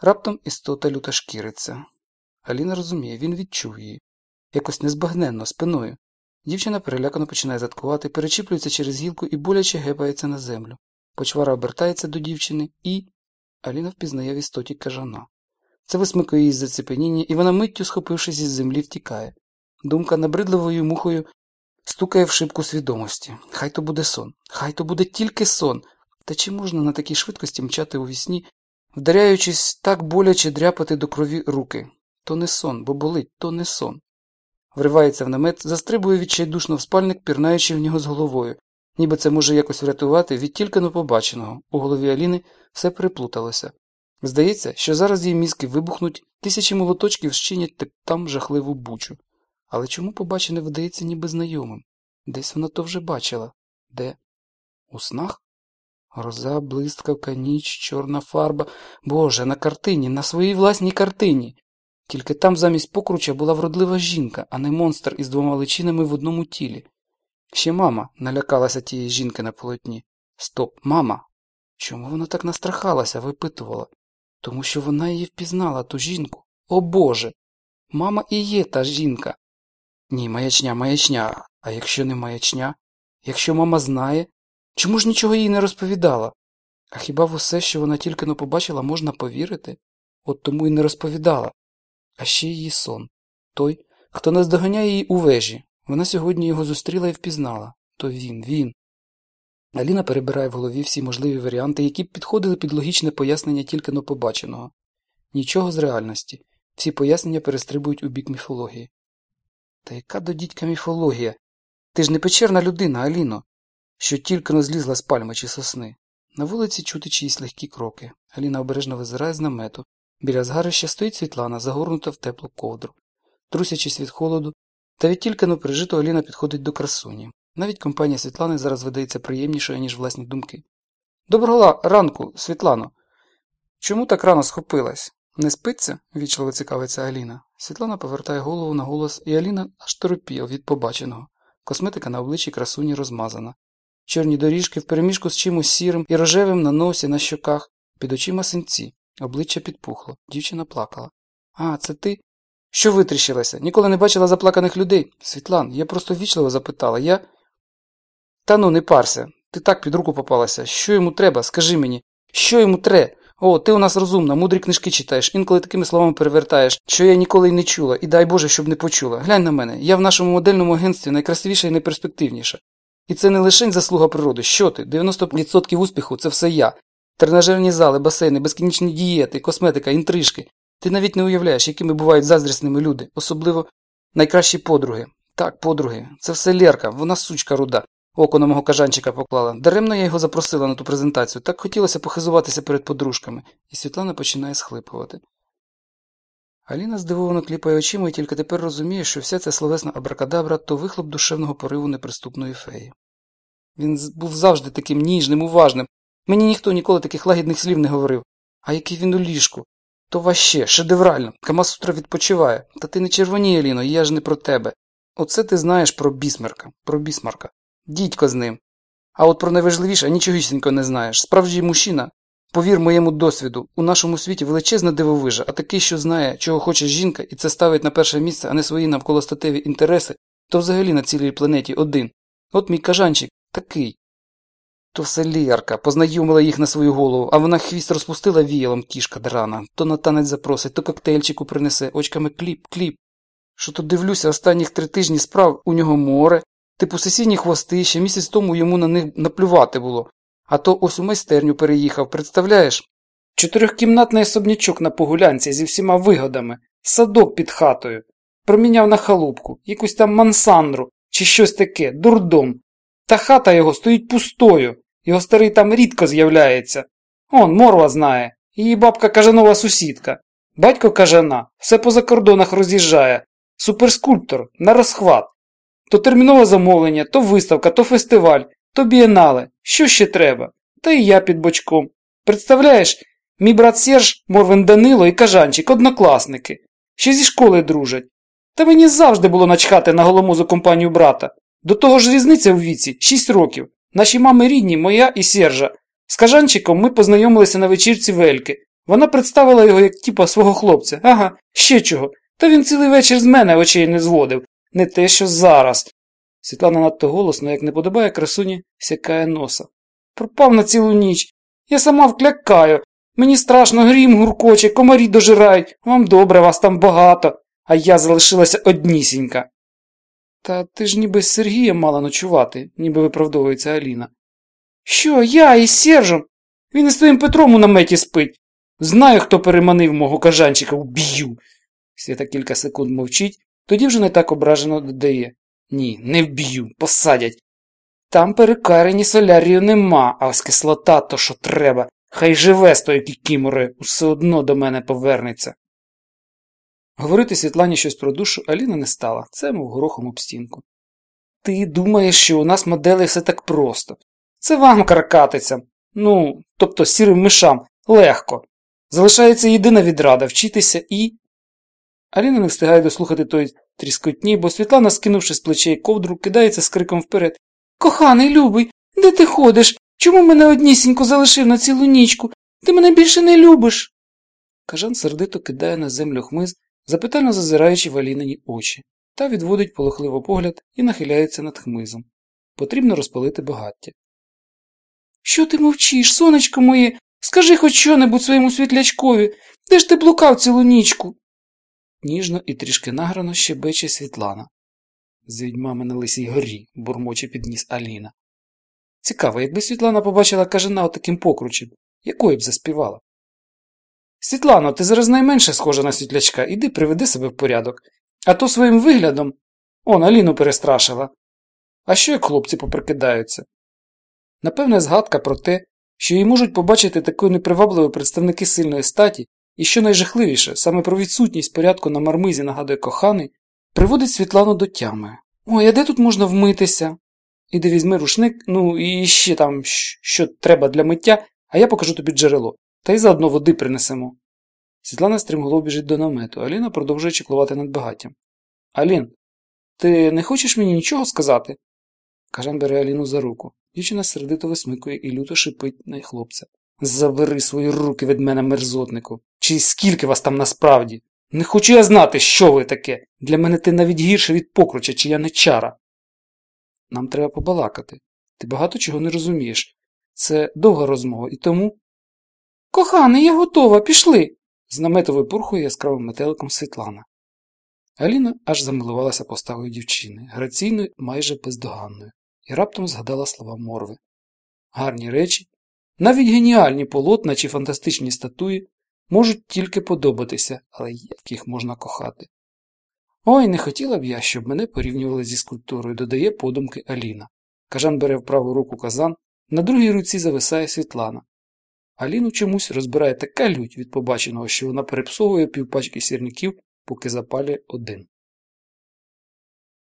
Раптом істота люто шкіриться. Аліна розуміє, він відчув її. Якось незбагненно, спиною. Дівчина перелякано починає заткувати, перечіплюється через гілку і боляче гепається на землю. Почвара обертається до дівчини і. Аліна впізнає в істоті кажана. Це висмикує її з зацепеніння, і вона миттю, схопившись із землі, втікає. Думка набридливою мухою стукає в шибку свідомості. Хай то буде сон, хай то буде тільки сон. Та чи можна на такій швидкості мчати у вісні, вдаряючись так боляче дряпати до крові руки? То не сон, бо болить, то не сон. Вривається в намет, застрибує відчайдушно в спальник, пірнаючи в нього з головою, ніби це може якось врятувати від тільки но побаченого. У голові Аліни все переплуталося. Здається, що зараз її мізки вибухнуть, тисячі молоточків щинять там жахливу бучу. Але чому побачене видається ніби знайомим? Десь вона то вже бачила. Де? У снах? Гроза, блискавка, ніч, чорна фарба. Боже, на картині, на своїй власній картині. Тільки там замість покруча була вродлива жінка, а не монстр із двома личинами в одному тілі. Ще мама налякалася тієї жінки на полотні. Стоп, мама. Чому вона так настрахалася, випитувала? Тому що вона її впізнала, ту жінку. О Боже! Мама і є та жінка. Ні, маячня, маячня. А якщо не маячня? Якщо мама знає, чому ж нічого їй не розповідала? А хіба в усе, що вона тільки не побачила, можна повірити? От тому й не розповідала. А ще її сон. Той, хто наздоганяє її у вежі. Вона сьогодні його зустріла і впізнала. То він, він. Аліна перебирає в голові всі можливі варіанти, які б підходили під логічне пояснення тільки но побаченого. Нічого з реальності. Всі пояснення перестрибують у бік міфології. Та яка до дідька міфологія? Ти ж не печерна людина, Аліно, що тільки но злізла з пальми чи сосни. На вулиці чути чиїсь легкі кроки. Аліна обережно визирає з намету. Біля згарища стоїть Світлана, загорнута в теплу ковдру. Трусячись від холоду, та від тільки пережито Аліна підходить до красуні. Навіть компанія Світлани зараз видається приємнішою, ніж власні думки. Доброго ранку, Світлано. Чому так рано схопилась? Не спиться? вічливо цікавиться Аліна. Світлана повертає голову на голос, і Аліна аж торопіє від побаченого. Косметика на обличчі красуні розмазана. Чорні доріжки впереміжку з чимось сірим і рожевим на носі, на щоках, під очима синці, обличчя підпухло. Дівчина плакала. А, це ти? Що витріщилася? Ніколи не бачила заплаканих людей. Світлан, я просто вічливо запитала. Я. Та ну, не парся. Ти так під руку попалася. Що йому треба? Скажи мені. Що йому тре? О, ти у нас розумна, мудрі книжки читаєш, інколи такими словами перевертаєш, що я ніколи й не чула, і дай Боже, щоб не почула. Глянь на мене, я в нашому модельному агентстві найкрасивіша і найперспективніша. І це не лише заслуга природи. Що ти? 90% успіху це все я. Тренажерні зали, басейни, безкінечні дієти, косметика, інтрижки. Ти навіть не уявляєш, якими бувають заздрісними люди, особливо найкращі подруги. Так, подруги, це все Лерка, вона сучка руда. Око на мого кажанчика поклала. Даремно я його запросила на ту презентацію. Так хотілося похизуватися перед подружками, і Світлана починає схлипувати. Аліна здивовано кліпає очима і тільки тепер розуміє, що вся ця словесна абракадабра то вихлоп душевного пориву неприступної феї. Він був завжди таким ніжним, уважним. Мені ніхто ніколи таких лагідних слів не говорив. А який він у ліжку? То ваще, шедеврально, Камасутра відпочиває. Та ти не червоніє, Аліно, я ж не про тебе. Оце ти знаєш про бісмарка, про бісмарка. Дідько з ним. А от про найважливіше нічогісінько не знаєш. Справжній мужчина, повір моєму досвіду, у нашому світі величезна дивовижа, а такий, що знає, чого хоче жінка, і це ставить на перше місце, а не свої навколостатеві інтереси, то взагалі на цілій планеті один. От мій кажанчик такий. То все Лєрка, познайомила їх на свою голову, а вона хвіст розпустила віялом кішка драна, то на танець запросить, то коктейльчику принесе, очками кліп, кліп. Що то дивлюся, останніх три тижні справ у нього море, Типу сесійні хвости, ще місяць тому йому на них наплювати було. А то ось у майстерню переїхав, представляєш? Чотирьохкімнатний особнячок на погулянці зі всіма вигодами, садок під хатою. Проміняв на халупку, якусь там мансандру чи щось таке, дурдом. Та хата його стоїть пустою, його старий там рідко з'являється. Он, морва знає, її бабка кажанова сусідка. Батько кажана, все по закордонах роз'їжджає. Суперскульптор на розхват. То термінове замовлення, то виставка, то фестиваль, то бієнале. Що ще треба? Та і я під бочком. Представляєш, мій брат Серж, Морвин Данило і Кажанчик однокласники. Ще зі школи дружать. Та мені завжди було начхати на голомозу компанію брата. До того ж різниця в віці 6 років. Наші мами рідні, моя і Сержа. З Кажанчиком ми познайомилися на вечірці Вельки. Вона представила його як типа свого хлопця. Ага, ще чого. Та він цілий вечір з мене очей не зводив. Не те, що зараз. Світлана надто голосно, як не подобає красуні, сякає носа. Пропав на цілу ніч. Я сама вклякаю. Мені страшно, грім гуркоче, комарі дожирають. Вам добре, вас там багато, а я залишилася однісінька. Та ти ж ніби з Сергієм мала ночувати, ніби виправдовується Аліна. Що, я із Сержем? Він із твоїм Петром у наметі спить. Знаю, хто переманив мого кажанчика, вб'ю. Свята кілька секунд мовчить, тоді вже не так ображено додає. Ні, не вб'ю, посадять. Там перекарені солярію нема, а ось кислота то що треба. Хай живе з тою кікіморою, усе одно до мене повернеться. Говорити Світлані щось про душу Аліна не стала, це мов горохом об стінку. Ти думаєш, що у нас моделі все так просто. Це вам, каракатицям, ну, тобто сірим мишам, легко. Залишається єдина відрада вчитися і. Аліна не встигає дослухати той тріскотні, бо Світлана, скинувши з плечей ковдру, кидається з криком вперед. Коханий, любий, де ти ходиш? Чому мене однісінько залишив на цілу нічку? Ти мене більше не любиш. Кажан сердито кидає на землю хмиз, запитально зазираючи в Алінині очі, та відводить полохливо погляд і нахиляється над хмизом. Потрібно розпалити багаття. Що ти мовчиш, сонечко моє? Скажи хоч що небудь своєму світлячкові. Де ж ти блукав цілу нічку? Ніжно і трішки награно щебече Світлана. З відьмами на лисій горі, бурмоче підніс Аліна. Цікаво, якби Світлана побачила кажана отаким покручем, якої б заспівала. Світлано, ти зараз найменше схожа на світлячка, іди приведи себе в порядок. А то своїм виглядом. Он Аліну перестрашила. А що як хлопці поприкидаються? Напевне, згадка про те, що її можуть побачити такою непривабливою представники сильної статі, і що найжахливіше, саме про відсутність порядку на мармизі нагадує коханий, приводить Світлану до тями. Ой, а де тут можна вмитися? Іди візьми рушник, ну і ще там, що треба для миття, а я покажу тобі джерело, та й заодно води принесемо. Світлана стрімголов біжить до намету, Аліна продовжує чеклувати над багаттям. Алін, ти не хочеш мені нічого сказати? Кажан бере Аліну за руку. Дівчина сердито висмикує і люто шипить на хлопця. Забери свої руки від мене, мерзотнику. Чи скільки вас там насправді? Не хочу я знати, що ви таке. Для мене ти навіть гірше від покруча, чи я не чара. Нам треба побалакати. Ти багато чого не розумієш. Це довга розмова, і тому. Коханий, я готова, пішли. з наметовою пурхою яскравим метеликом Світлана. Аліна аж замилувалася поставою дівчини, граційною, майже бездоганною, і раптом згадала слова морви. Гарні речі, навіть геніальні полотна чи фантастичні статуї можуть тільки подобатися, але як їх можна кохати. Ой, не хотіла б я, щоб мене порівнювали зі скульптурою, додає подумки Аліна. Кажан бере в праву руку казан, на другій руці зависає Світлана. Аліну чомусь розбирає така лють від побаченого, що вона перепсовує півпачки сірників, поки запалює один.